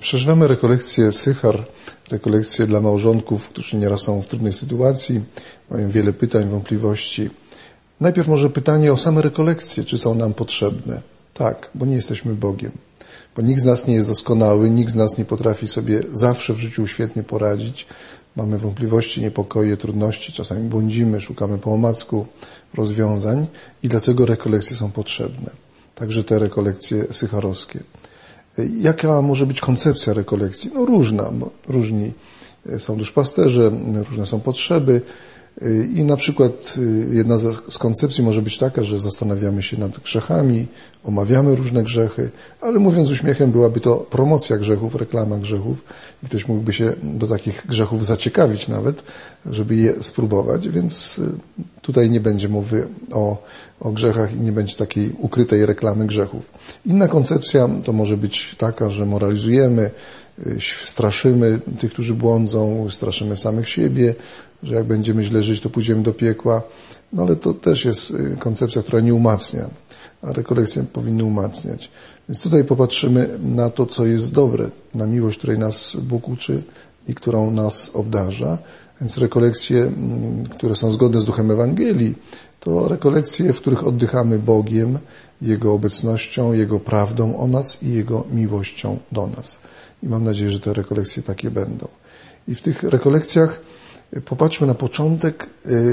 Przeżywamy rekolekcję Sychar, rekolekcję dla małżonków, którzy nieraz są w trudnej sytuacji, mają wiele pytań, wątpliwości. Najpierw może pytanie o same rekolekcje, czy są nam potrzebne. Tak, bo nie jesteśmy Bogiem. Bo nikt z nas nie jest doskonały, nikt z nas nie potrafi sobie zawsze w życiu świetnie poradzić. Mamy wątpliwości, niepokoje, trudności, czasami błądzimy, szukamy po omacku rozwiązań i dlatego rekolekcje są potrzebne. Także te rekolekcje sycharowskie. Jaka może być koncepcja rekolekcji? No różna, bo różni są duszpasterze, różne są potrzeby. I na przykład jedna z koncepcji może być taka, że zastanawiamy się nad grzechami, omawiamy różne grzechy, ale mówiąc uśmiechem byłaby to promocja grzechów, reklama grzechów i ktoś mógłby się do takich grzechów zaciekawić nawet, żeby je spróbować, więc tutaj nie będzie mowy o, o grzechach i nie będzie takiej ukrytej reklamy grzechów. Inna koncepcja to może być taka, że moralizujemy, straszymy tych, którzy błądzą, straszymy samych siebie, że jak będziemy źle żyć, to pójdziemy do piekła. No ale to też jest koncepcja, która nie umacnia, a rekolekcje powinny umacniać. Więc tutaj popatrzymy na to, co jest dobre, na miłość, której nas Bóg uczy i którą nas obdarza. Więc rekolekcje, które są zgodne z duchem Ewangelii, to rekolekcje, w których oddychamy Bogiem, Jego obecnością, Jego prawdą o nas i Jego miłością do nas. I mam nadzieję, że te rekolekcje takie będą. I w tych rekolekcjach popatrzmy na początek,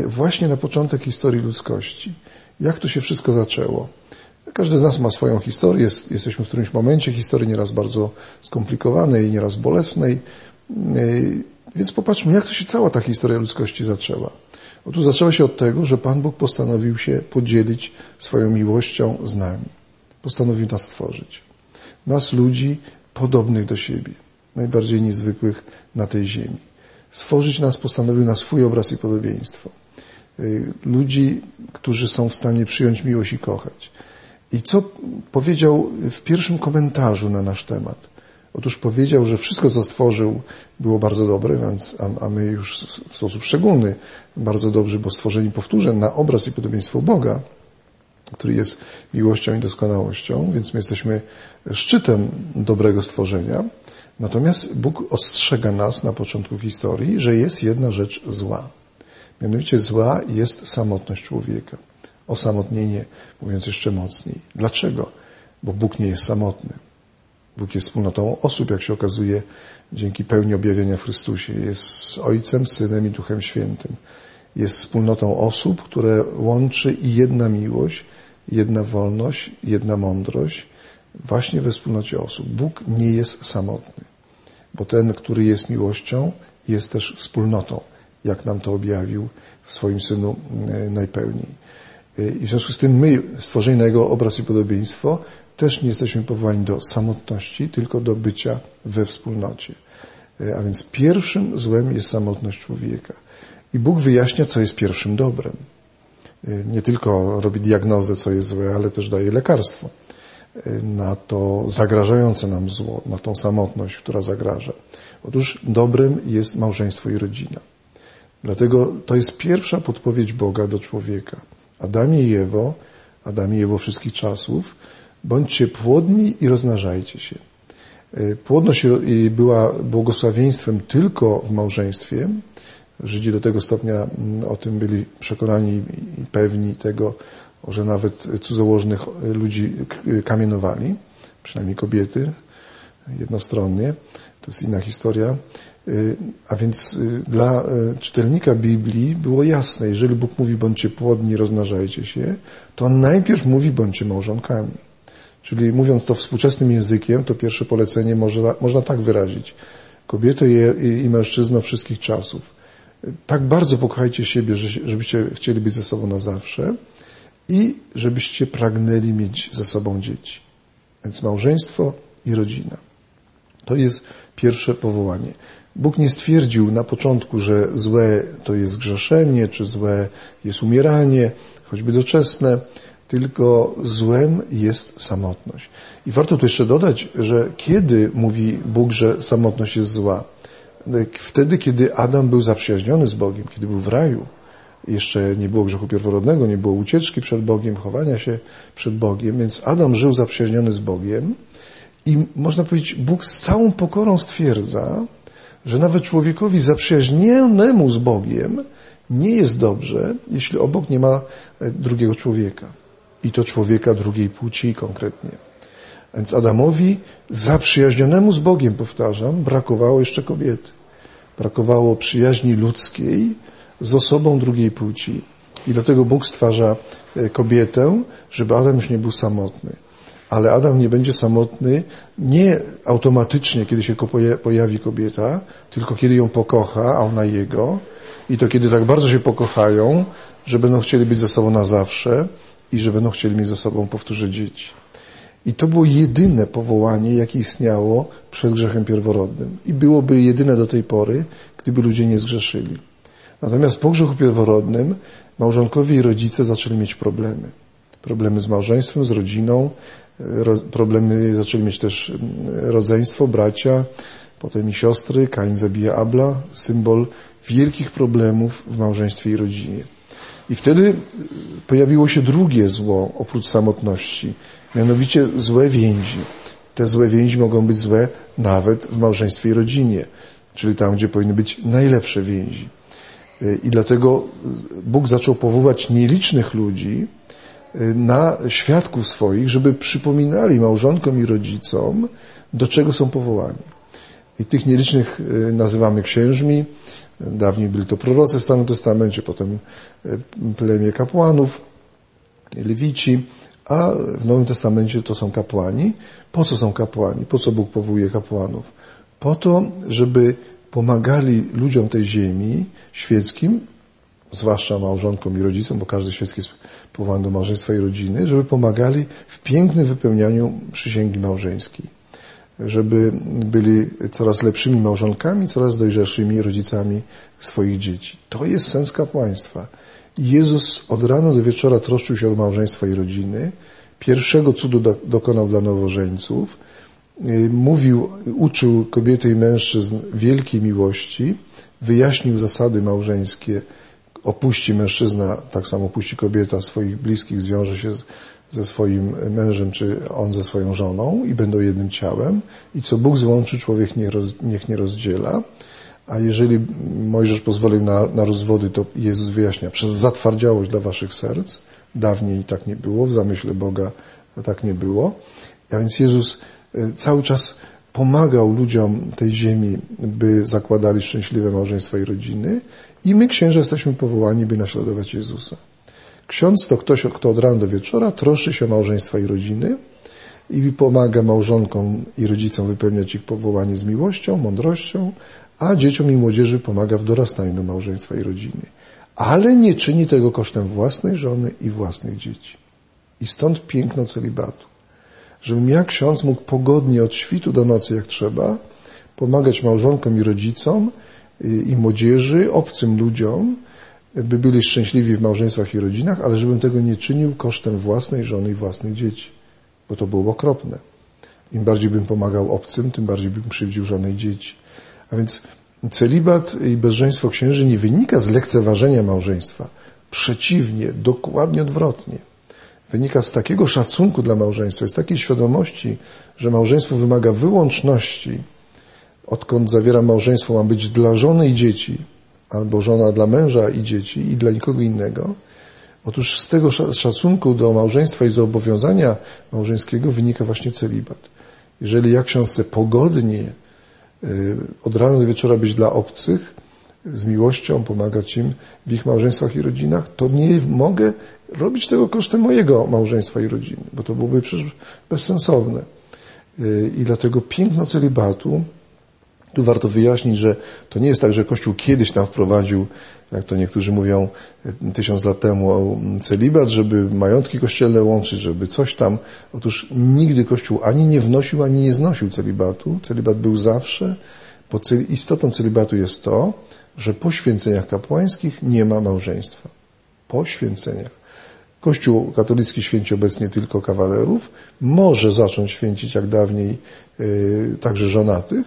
właśnie na początek historii ludzkości. Jak to się wszystko zaczęło? Każdy z nas ma swoją historię, jesteśmy w którymś momencie historii nieraz bardzo skomplikowanej, nieraz bolesnej, więc popatrzmy, jak to się cała ta historia ludzkości zaczęła. Otóż zaczęła się od tego, że Pan Bóg postanowił się podzielić swoją miłością z nami. Postanowił nas stworzyć. Nas, ludzi, podobnych do siebie, najbardziej niezwykłych na tej ziemi. Stworzyć nas postanowił na swój obraz i podobieństwo. Ludzi, którzy są w stanie przyjąć miłość i kochać. I co powiedział w pierwszym komentarzu na nasz temat? Otóż powiedział, że wszystko, co stworzył, było bardzo dobre, więc, a, a my już w sposób szczególny bardzo dobrze, bo stworzeni, powtórzę, na obraz i podobieństwo Boga, który jest miłością i doskonałością, więc my jesteśmy szczytem dobrego stworzenia. Natomiast Bóg ostrzega nas na początku historii, że jest jedna rzecz zła. Mianowicie zła jest samotność człowieka. Osamotnienie, mówiąc jeszcze mocniej. Dlaczego? Bo Bóg nie jest samotny. Bóg jest wspólnotą osób, jak się okazuje, dzięki pełni objawienia w Chrystusie. Jest Ojcem, Synem i Duchem Świętym. Jest wspólnotą osób, które łączy i jedna miłość, jedna wolność, jedna mądrość, właśnie we wspólnocie osób. Bóg nie jest samotny, bo ten, który jest miłością, jest też wspólnotą, jak nam to objawił w swoim Synu najpełniej. I w związku z tym my, stworzeni na Jego obraz i podobieństwo, też nie jesteśmy powołani do samotności, tylko do bycia we wspólnocie. A więc pierwszym złem jest samotność człowieka. I Bóg wyjaśnia, co jest pierwszym dobrem. Nie tylko robi diagnozę, co jest złe, ale też daje lekarstwo na to zagrażające nam zło, na tą samotność, która zagraża. Otóż dobrem jest małżeństwo i rodzina. Dlatego to jest pierwsza podpowiedź Boga do człowieka. Adamie i Ewo, Adamie i Ewo wszystkich czasów, bądźcie płodni i rozmnażajcie się. Płodność była błogosławieństwem tylko w małżeństwie. Żydzi do tego stopnia o tym byli przekonani i pewni tego, że nawet cudzołożnych ludzi kamienowali, przynajmniej kobiety, jednostronnie. To jest inna historia. A więc dla czytelnika Biblii było jasne, jeżeli Bóg mówi bądźcie płodni, rozmnażajcie się, to on najpierw mówi bądźcie małżonkami. Czyli mówiąc to współczesnym językiem, to pierwsze polecenie można, można tak wyrazić. Kobiety i, i, mężczyzno wszystkich czasów. Tak bardzo pokochajcie siebie, że, żebyście chcieli być ze sobą na zawsze i żebyście pragnęli mieć ze sobą dzieci. Więc małżeństwo i rodzina. To jest pierwsze powołanie. Bóg nie stwierdził na początku, że złe to jest grzeszenie, czy złe jest umieranie, choćby doczesne, tylko złem jest samotność. I warto tu jeszcze dodać, że kiedy mówi Bóg, że samotność jest zła? Wtedy, kiedy Adam był zaprzyjaźniony z Bogiem, kiedy był w raju, jeszcze nie było grzechu pierworodnego, nie było ucieczki przed Bogiem, chowania się przed Bogiem, więc Adam żył zaprzyjaźniony z Bogiem I można powiedzieć, Bóg z całą pokorą stwierdza, że nawet człowiekowi zaprzyjaźnionemu z Bogiem nie jest dobrze, jeśli obok nie ma e, drugiego człowieka. I to człowieka drugiej płci konkretnie. Więc Adamowi zaprzyjaźnionemu z Bogiem, powtarzam, brakowało jeszcze kobiety. Brakowało przyjaźni ludzkiej z osobą drugiej płci. I dlatego Bóg stwarza e, kobietę, żeby Adam już nie był samotny. Ale Adam nie będzie samotny nie automatycznie, kiedy się pojawi kobieta, tylko kiedy ją pokocha, a ona jego. I to kiedy tak bardzo się pokochają, że będą chcieli być ze sobą na zawsze i że będą chcieli mieć ze sobą, powtórzę, dzieci. I to było jedyne powołanie, jakie istniało przed grzechem pierworodnym. I byłoby jedyne do tej pory, gdyby ludzie nie zgrzeszyli. Natomiast po grzechu pierworodnym małżonkowie i rodzice zaczęli mieć problemy. Problemy z małżeństwem, z rodziną, problemy zaczęli mieć też mm, rodzeństwo, bracia, potem i siostry. Kain zabija Abla, symbol wielkich problemów w małżeństwie i rodzinie. I wtedy y, pojawiło się drugie zło oprócz samotności, mianowicie złe więzi. Te złe więzi mogą być złe nawet w małżeństwie i rodzinie, czyli tam, gdzie powinny być najlepsze więzi. Y, I dlatego Bóg zaczął powoływać nielicznych ludzi y, na świadków swoich, żeby przypominali małżonkom i rodzicom, do czego są powołani. I tych nielicznych nazywamy księżmi, Dawniej byli to prorocy w Starym Testamencie, potem e, plemię kapłanów, lewici, a w Nowym Testamencie to są kapłani. Po co są kapłani? Po co Bóg powołuje kapłanów? Po to, żeby pomagali ludziom tej ziemi świeckim, zwłaszcza małżonkom i rodzicom, bo każdy świecki jest powołany do małżeństwa i rodziny, żeby pomagali w pięknym wypełnianiu przysięgi małżeńskiej żeby byli coraz lepszymi małżonkami, coraz dojrzalszymi rodzicami swoich dzieci. To jest sens kapłaństwa. Jezus od rana do wieczora troszczył się o małżeństwa i rodziny. Pierwszego cudu do, dokonał dla nowożeńców. Y, mówił, uczył kobiety i mężczyzn wielkiej miłości, wyjaśnił zasady małżeńskie. Opuści mężczyzna, tak samo opuści kobieta swoich bliskich, zwiąże się z, ze swoim mężem, czy on ze swoją żoną i będą jednym ciałem i co Bóg złączy, człowiek nie roz, niech nie rozdziela. A jeżeli Mojżesz pozwolił na, na rozwody, to Jezus wyjaśnia, przez zatwardziałość dla waszych serc, dawniej tak nie było, w zamyśle Boga tak nie było. A więc Jezus cały czas pomagał ludziom tej ziemi, by zakładali szczęśliwe małżeństwa i rodziny i my, księża, jesteśmy powołani, by naśladować Jezusa. Ksiądz to ktoś, kto od rana do wieczora troszczy się o małżeństwa i rodziny i pomaga małżonkom i rodzicom wypełniać ich powołanie z miłością, mądrością, a dzieciom i młodzieży pomaga w dorastaniu do małżeństwa i rodziny. Ale nie czyni tego kosztem własnej żony i własnych dzieci. I stąd piękno celibatu. Żebym ja, ksiądz, mógł pogodnie od świtu do nocy, jak trzeba, pomagać małżonkom i rodzicom i młodzieży, obcym ludziom, by byli szczęśliwi w małżeństwach i rodzinach, ale żebym tego nie czynił kosztem własnej żony i własnych dzieci, bo to było okropne. Im bardziej bym pomagał obcym, tym bardziej bym krzywdził żonę i dzieci. A więc celibat i bezżeństwo księży nie wynika z lekceważenia małżeństwa. Przeciwnie, dokładnie odwrotnie. Wynika z takiego szacunku dla małżeństwa, z takiej świadomości, że małżeństwo wymaga wyłączności. Odkąd zawieram małżeństwo, ma być dla żony i dzieci, albo żona dla męża i dzieci i dla nikogo innego. Otóż z tego szacunku do małżeństwa i zobowiązania małżeńskiego wynika właśnie celibat. Jeżeli ja ksiądz chcę pogodnie y, od rana do wieczora być dla obcych, z miłością pomagać im w ich małżeństwach i rodzinach, to nie mogę robić tego kosztem mojego małżeństwa i rodziny, bo to byłoby przecież bezsensowne. Y, I dlatego piękno celibatu tu warto wyjaśnić, że to nie jest tak, że Kościół kiedyś tam wprowadził, jak to niektórzy mówią, tysiąc lat temu, celibat, żeby majątki kościelne łączyć, żeby coś tam. Otóż nigdy Kościół ani nie wnosił, ani nie znosił celibatu. Celibat był zawsze, bo istotą celibatu jest to, że po święceniach kapłańskich nie ma małżeństwa. Po święceniach. Kościół katolicki święci obecnie tylko kawalerów, może zacząć święcić jak dawniej yy, także żonatych,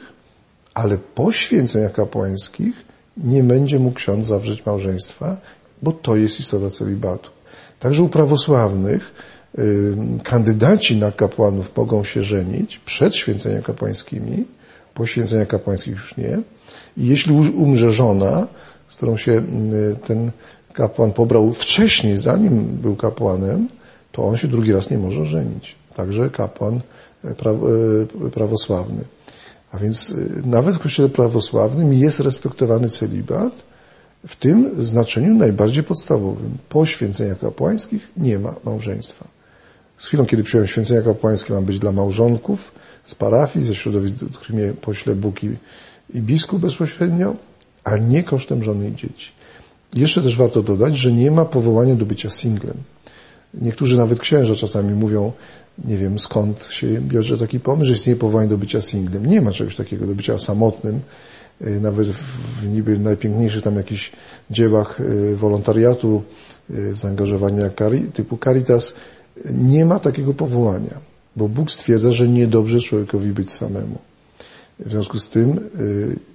ale po święceniach kapłańskich nie będzie mógł ksiądz zawrzeć małżeństwa, bo to jest istota celibatu. Także u prawosławnych kandydaci na kapłanów mogą się żenić przed święcenia kapłańskimi, po święcenia kapłańskich już nie. Jeśli umrze żona, z którą się ten kapłan pobrał wcześniej, zanim był kapłanem, to on się drugi raz nie może żenić. Także kapłan e, e, prawosławny. A więc e, nawet w kościele prawosławnym jest respektowany celibat w tym znaczeniu najbardziej podstawowym. Po święceniach kapłańskich nie ma małżeństwa. Z chwilą, kiedy przyjąłem święcenia kapłańskie, ma być dla małżonków z parafii, ze środowisk, do których mnie pośle Bóg i biskup bezpośrednio, a nie kosztem żony i dzieci. Jeszcze też warto dodać, że nie ma powołania do bycia singlem. Niektórzy nawet księża czasami mówią, nie wiem skąd się bierze taki pomysł, że istnieje powołanie do bycia singlem. Nie ma czegoś takiego, do bycia samotnym. Y, nawet w niby najpiękniejszych tam jakichś dziełach y, wolontariatu, y, zaangażowania typu Caritas, nie ma takiego powołania, bo Bóg stwierdza, że niedobrze człowiekowi być samemu. W związku z tym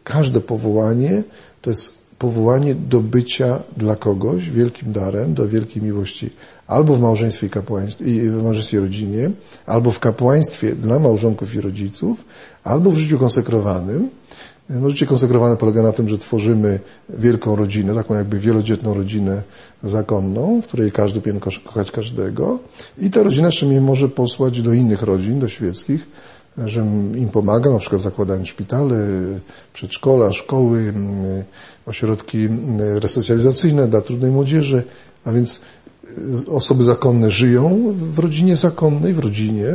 każde powołanie to jest powołanie do bycia dla kogoś wielkim darem, do wielkiej miłości, albo w małżeństwie i, i w małżeństwie rodzinie, albo w kapłaństwie dla małżonków i rodziców, albo w życiu konsekrowanym. No, życie konsekrowane polega na tym, że tworzymy wielką rodzinę, taką jakby wielodzietną rodzinę zakonną, w której każdy powinien kochać każdego i ta rodzina jeszcze może posłać do innych rodzin, do świeckich, że im pomaga, na przykład zakładając szpitale, przedszkola, szkoły, ośrodki resocjalizacyjne dla trudnej młodzieży, a więc osoby zakonne żyją w rodzinie zakonnej, w rodzinie,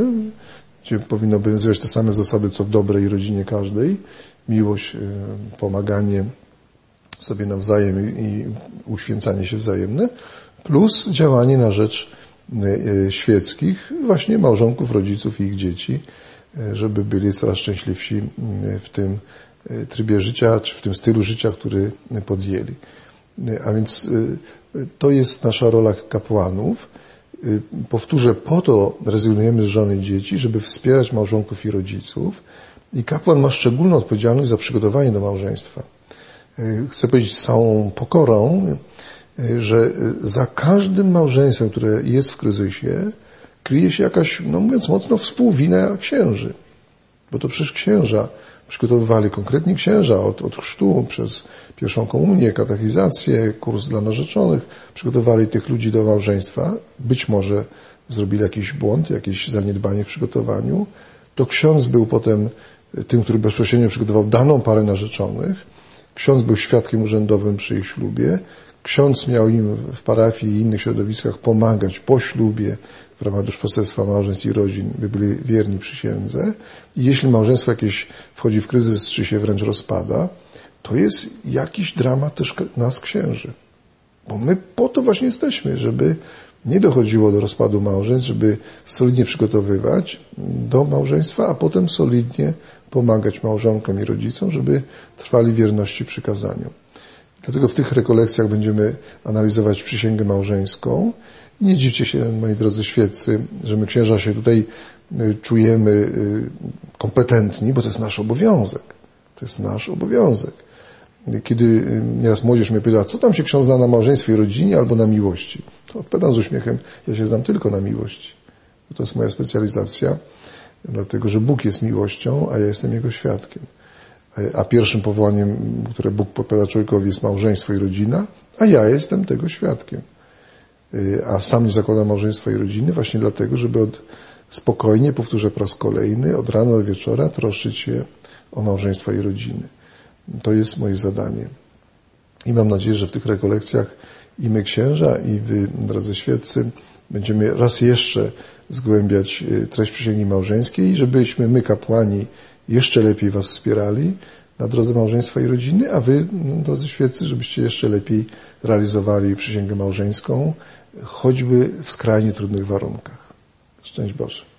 gdzie powinno obowiązywać te same zasady, co w dobrej rodzinie każdej. Miłość, e, pomaganie sobie nawzajem i uświęcanie się wzajemne, plus działanie na rzecz e, świeckich, właśnie małżonków, rodziców i ich dzieci, e, żeby byli coraz szczęśliwsi w tym trybie życia, czy w tym stylu życia, który podjęli. A więc to jest nasza rola kapłanów. Powtórzę, po to rezygnujemy z żony dzieci, żeby wspierać małżonków i rodziców. I kapłan ma szczególną odpowiedzialność za przygotowanie do małżeństwa. Chcę powiedzieć z całą pokorą, że za każdym małżeństwem, które jest w kryzysie, kryje się jakaś, no mówiąc mocno, współwina księży. Bo to przecież księża przygotowywali konkretni księża od, od chrztu przez pierwszą komunię, katechizację, kurs dla narzeczonych, przygotowali tych ludzi do małżeństwa. Być może zrobili jakiś błąd, jakieś zaniedbanie w przygotowaniu. To ksiądz był potem tym, który bezpośrednio przygotował daną parę narzeczonych. Ksiądz był świadkiem urzędowym przy ich ślubie. Ksiądz miał im w parafii i innych środowiskach pomagać po ślubie w ramach duszpasterstwa małżeństw i rodzin, by byli wierni przysiędze. I jeśli małżeństwo jakieś wchodzi w kryzys, czy się wręcz rozpada, to jest jakiś dramat też nas księży. Bo my po to właśnie jesteśmy, żeby nie dochodziło do rozpadu małżeństw, żeby solidnie przygotowywać do małżeństwa, a potem solidnie pomagać małżonkom i rodzicom, żeby trwali wierności przykazaniu. Dlatego w tych rekolekcjach będziemy analizować przysięgę małżeńską. Nie dziwcie się, moi drodzy świeccy, że my księża się tutaj y, czujemy y, kompetentni, bo to jest nasz obowiązek. To jest nasz obowiązek. Kiedy y, nieraz młodzież mnie pyta, co tam się ksiądz zna na małżeństwie rodzinie albo na miłości, to odpowiadam z uśmiechem, ja się znam tylko na miłości. To jest moja specjalizacja, dlatego że Bóg jest miłością, a ja jestem Jego świadkiem a pierwszym powołaniem, które Bóg podpowiada człowiekowi jest małżeństwo i rodzina, a ja jestem tego świadkiem. Y, a sam nie zakładam małżeństwa i rodziny właśnie dlatego, żeby od, spokojnie, powtórzę po raz kolejny, od rana do wieczora troszczyć się o małżeństwa i rodziny. To jest moje zadanie. I mam nadzieję, że w tych rekolekcjach i my księża, i wy, drodzy świeccy, będziemy raz jeszcze zgłębiać y, treść przysięgi małżeńskiej, żebyśmy my, kapłani, jeszcze lepiej Was wspierali na drodze małżeństwa i rodziny, a Wy, no, drodzy świeccy, żebyście jeszcze lepiej realizowali przysięgę małżeńską, choćby w skrajnie trudnych warunkach. Szczęść Boże.